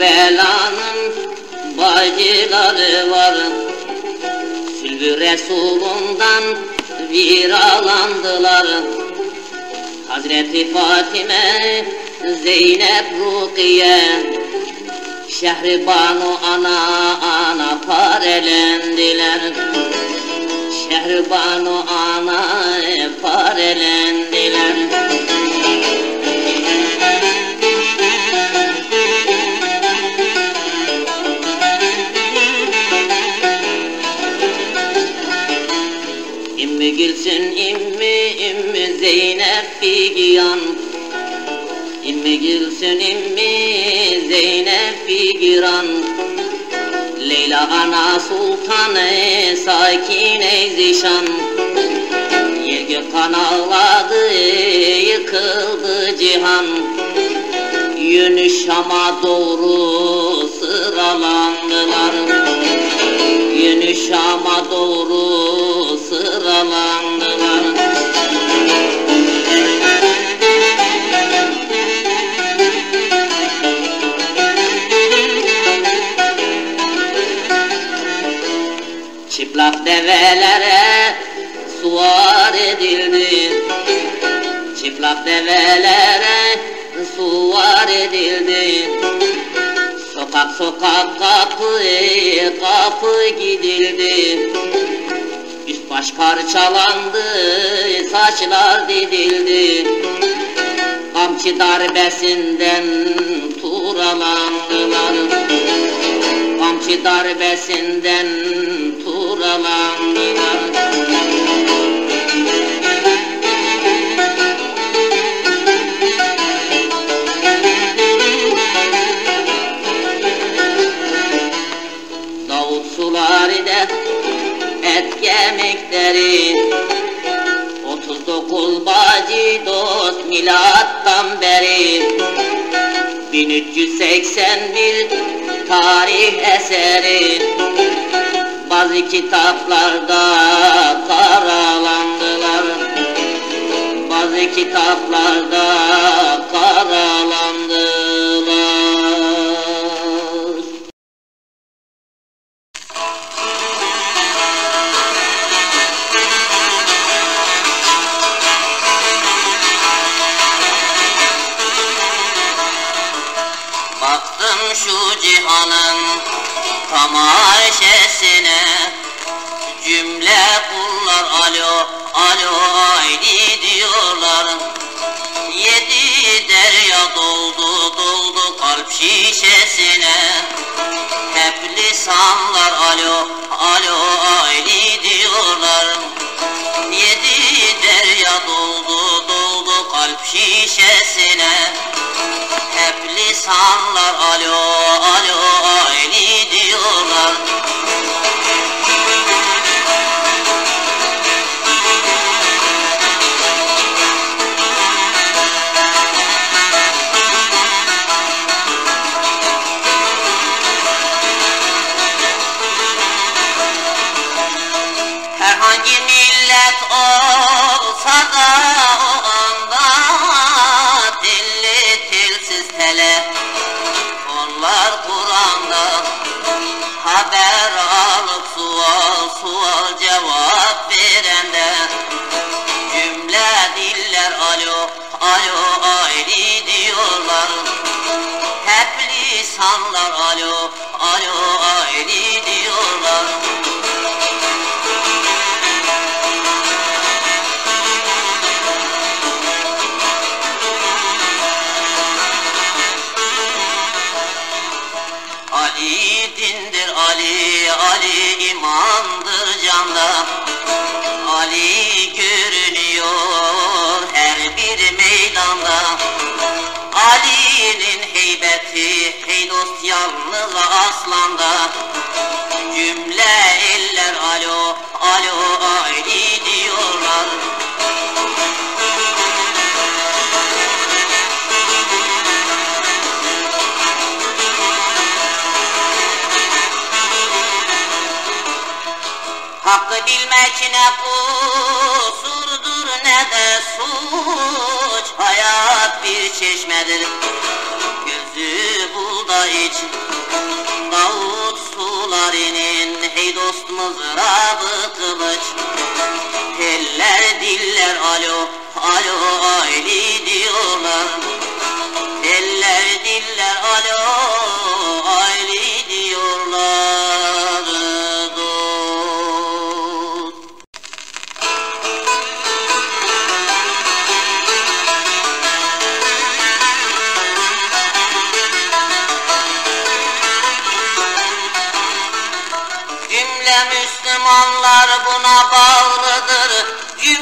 belanın bacıları var. Sülbü Resulundan viralandılar Hazreti Fatime, Zeynep Rukiye Şehribanu ana ana parelendiler. Şehribanu ana parelendiler Zeynep Figiyan İmmi Gülsün immi Zeynep Figiran Leyla ana sultanı sakine zişan. Yer gök kan ağladı yıkıldı cihan. Yönü Şam'a doğru sıralandılar. Yönü Şam'a doğru sıralandılar develere suvar edildi Çıplak develere suvar edildi Sokak sokak kapı kapı gidildi. Üst baş parçalandı saçlar didildi. Kamçı darbesinden turalandılar Kamçı darbesinden turalandılar sularide et yemekleri 39 bacı dost milattan beri. 1381 tarih eseri Bazı kitaplarda karalandılar. Bazı kitaplarda karalandılar Baktım şu cihanın tamaşesine Cümle kullar alo alo haydi diyorlar. Yedi derya doldu doldu kalp şişesine. Hep lisanlar alo alo haydi diyorlar. Yedi derya doldu doldu kalp şişesine hep lisanlar alo alo ayni alo ayri diyorlar. Hep lisanlar alo alo ayri diyorlar yalnız aslanda. Cümle eller alo, alo Ali diyorlar. Hakkı bilmek ne kusurdur ne de suç. Hayat bir çeşmedir sütü bul da iç Davut sularının hey dost mızrabı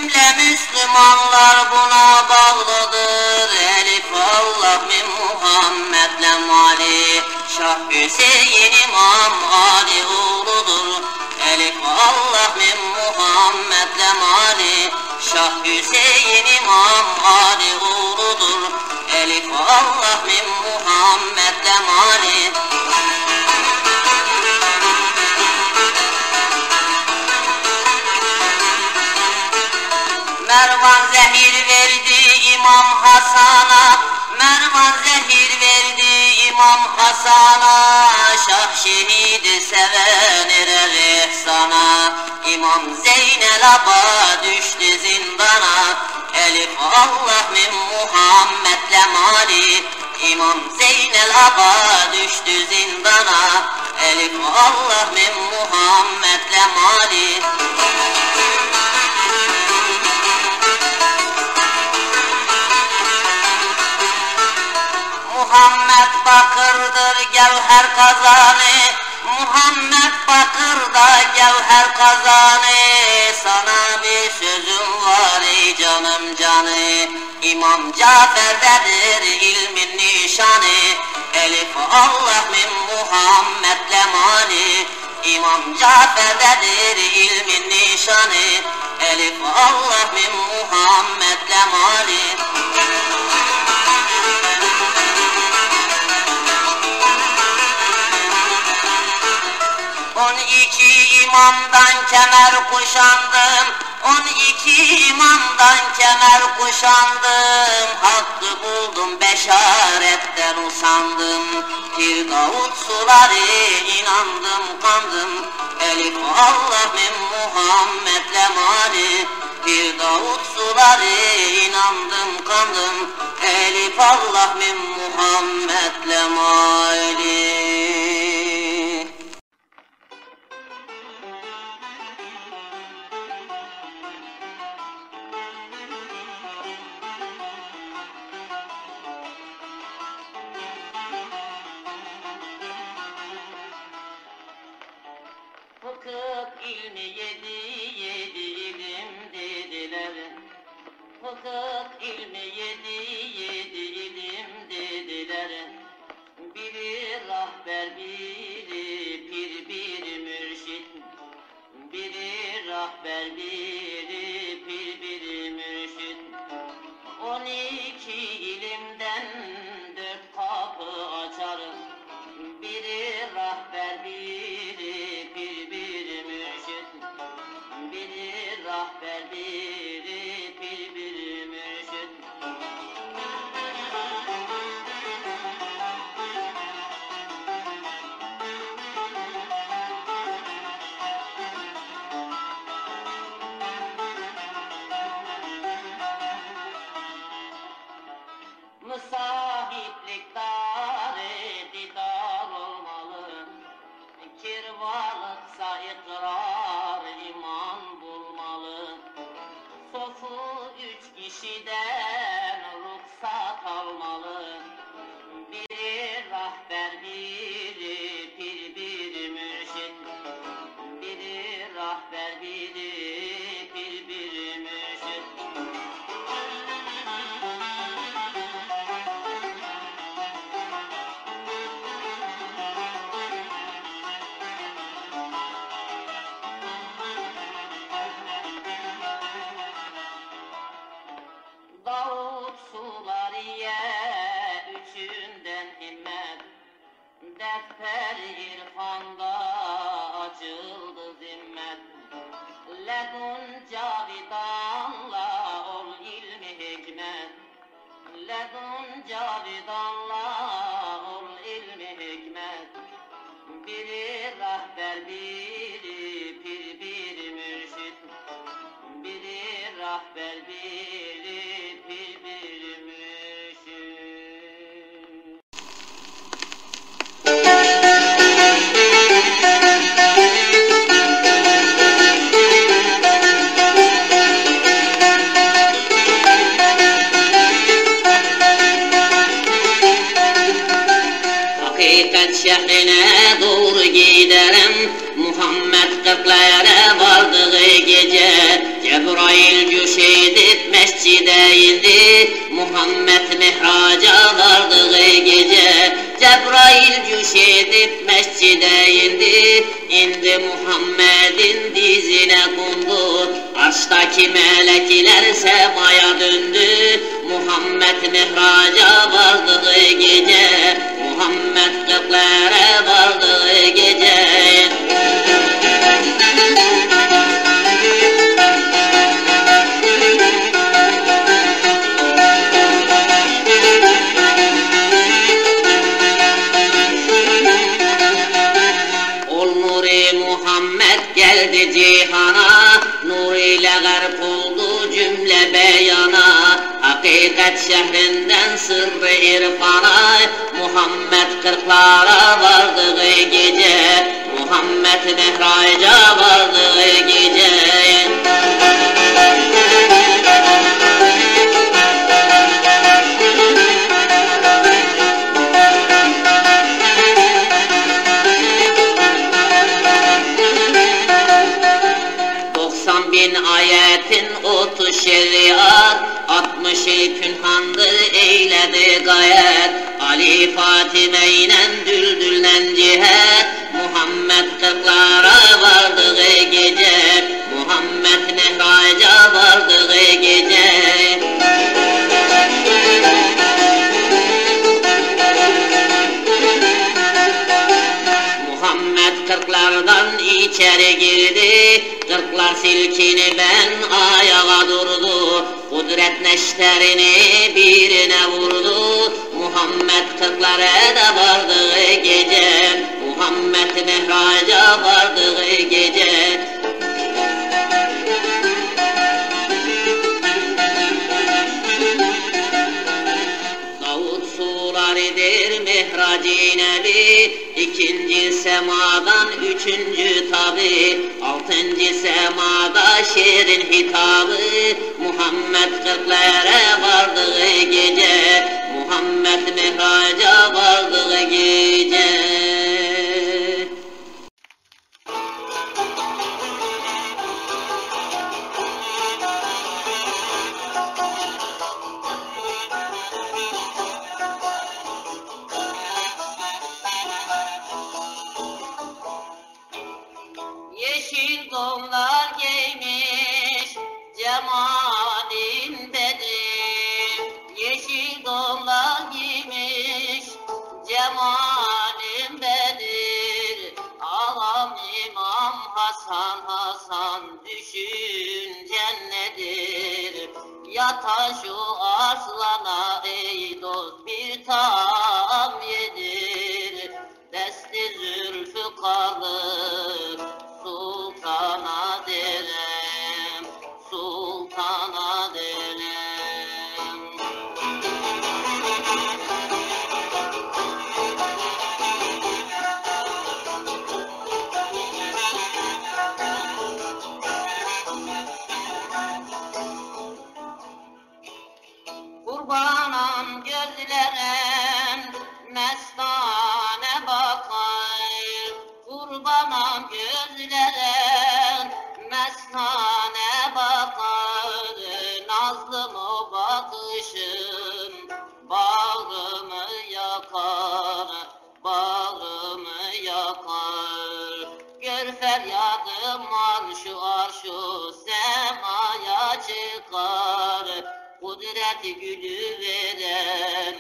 Cümle Müslümanlar buna bağlıdır. Elif Allah min Muhammed'le mali. Şah Hüseyin İmam Ali oğludur. Elif Allah min Muhammed'le mali. Şah Hüseyin İmam Ali oğludur. Elif Allah min Muhammed'le mali Mervan zehir verdi İmam Hasan'a. Mervan zehir verdi İmam Hasan'a. Şah şehidi seven erer ihsana. İmam Zeynel Aba düştü zindana. Elif Allah min Muhammed'le mali İmam Zeynel Aba düştü zindana. Elif Allah min Muhammed'le mali Muhammed bakırdır gevher kazanı Muhammed bakırda gevher kazanı Sana bir sözüm var ey canım canı İmam Cafer'dedir ilmin nişanı Elif Allah min Muhammed'le mali İmam Cafer'dedir ilmin nişanı Elif Allah min Muhammed'le mali On iki imamdan kemer kuşandım. On iki imamdan kemer kuşandım. Hakkı buldum beşaretten usandım. Bir Davut suları inandım kandım. Elif Allah min Muhammed'le mali Bir Davut suları inandım kandım. Elif Allah min Muhammed'le mali Fıkıh ilmi yedi yedi ilim dediler. Fıkıh ilmi yedi yedi ilim dediler. Biri rahber biri pir biri mürşit. Biri rahber biri Biri لكم şehrine doğru giderim. Muhammed kırklara vardığı gece Cebrail cüş edip mescide indi. Muhammed mihraca vardığı gece Cebrail cüş edip mescide indi. İndi Muhammed'in dizine kondu. Arştaki melekler semaya döndü. Muhammed mihraca vardığı gece Muhammed göklere vardığı gece. Muhammed geldi cihana Nur ile garp oldu cümle beyana. Hakikat şehrinden sırrı irfana Muhammed kırklara vardığı gece Muhammed mihraca vardığı içeri girdi Kırklar silkini ben ayağa durdu. Kudret neşterini birine vurdu. Muhammed kırklara da vardığı gece Muhammed mihraca vardığı gece İkinci semadan üçüncü tabi Altıncı semada şiirin hitabı Muhammed kırklara vardığı gece Muhammed mihraca vardığı gece 好好学 Gör feryadım arşu arşu semaya çıkar. Kudret gülü veren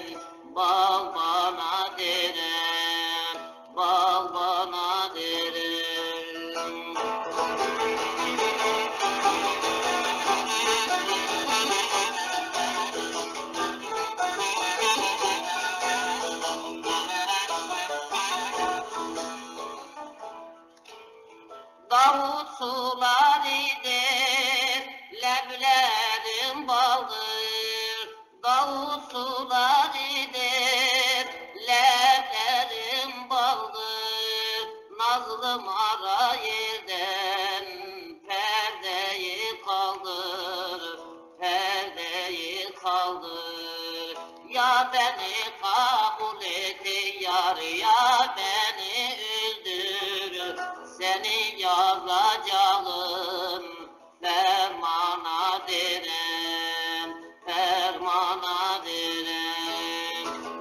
bal bana derem Bal Davut sularıdır, leblerim baldır. Davut sularıdır, leblerim baldır. Nazlım ara yerden perdeyi kaldır, perdeyi kaldır. Ya beni kabul et yar ya beni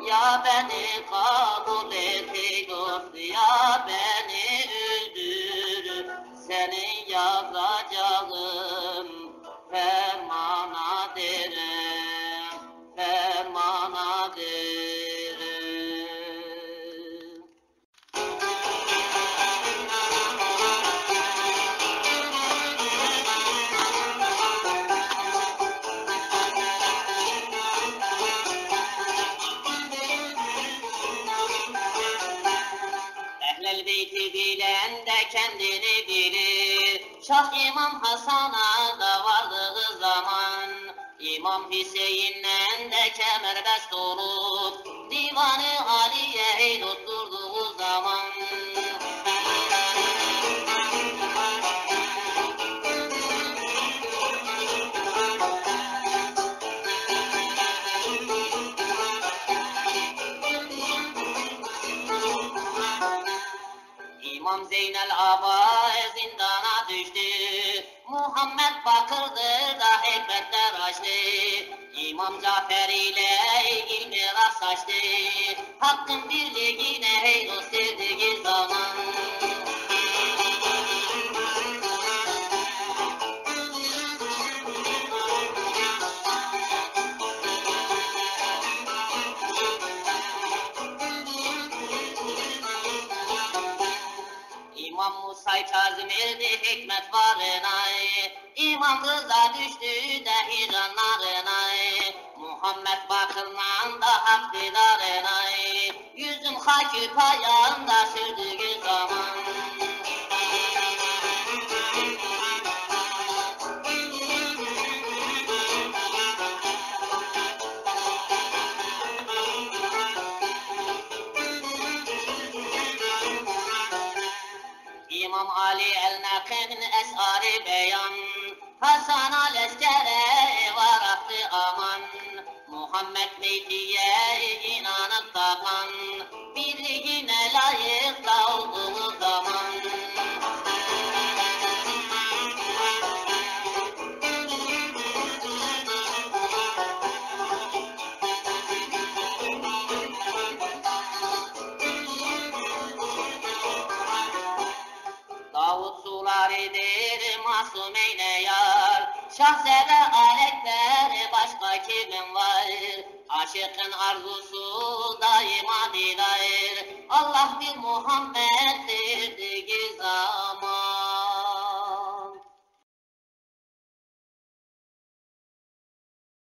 Ya beni kabul et ya beni öldür Seni yazacağım kendini bilir. Şah İmam Hasan'a da vardığı zaman İmam Hüseyin'le de kemerbest olup Divanı Aliye'yi tutturduğu Zeynel Aba zindana düştü. Muhammed Bakır'dır da hikmetler açtı. İmam Cafer ile ilmi rastlaştı. Hakkın birliğine hey dost sevdiği zaman. Kazım erdi hikmet varına İmam Rıza düştü de hiranlarına Muhammed Bakır'la da hak didarına Yüzüm hakü payağında sürdüğü esari beyan Hasan al-Eskere varaktı aman. Muhammed Beytiye inanıp tapan Aşıkın arzusu daima didayır Allah bir Muhammed'dir zaman